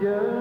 yeah.